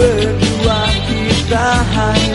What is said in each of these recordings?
berdua kita hanya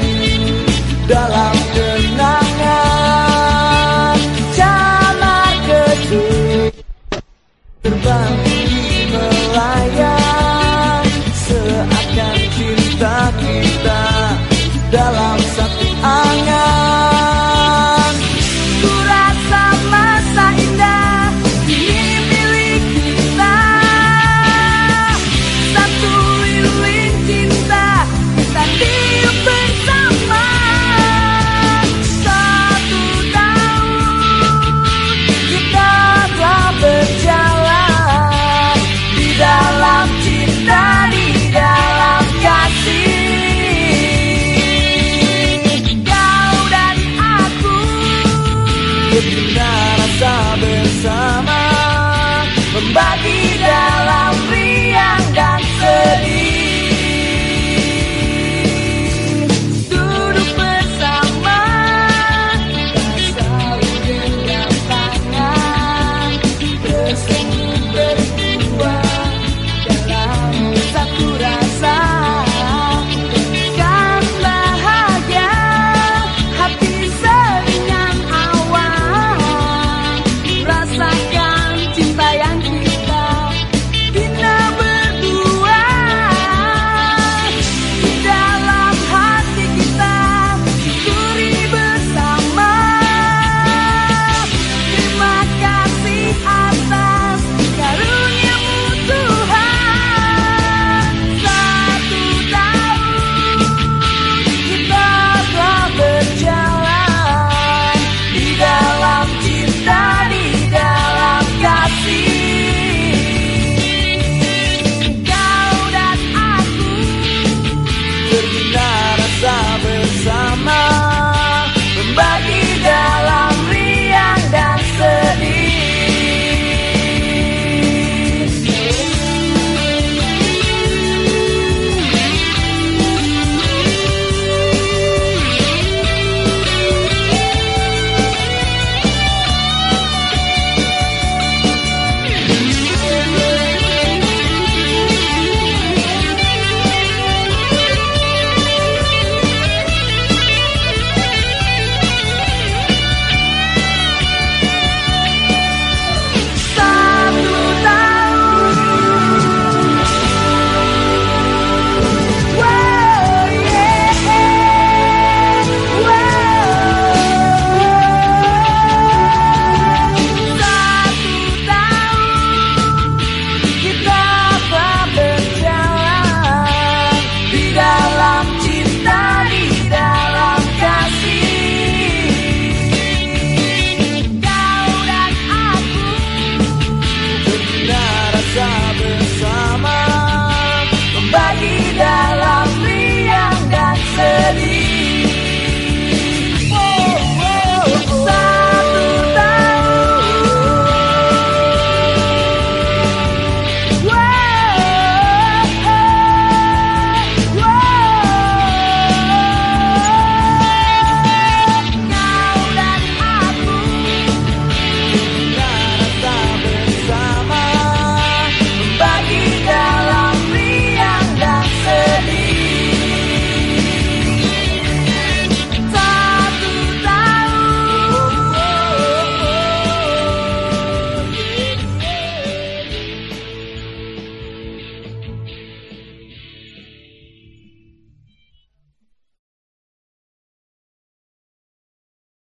dalam cinta di dalam kasih. Kau dan aku. die.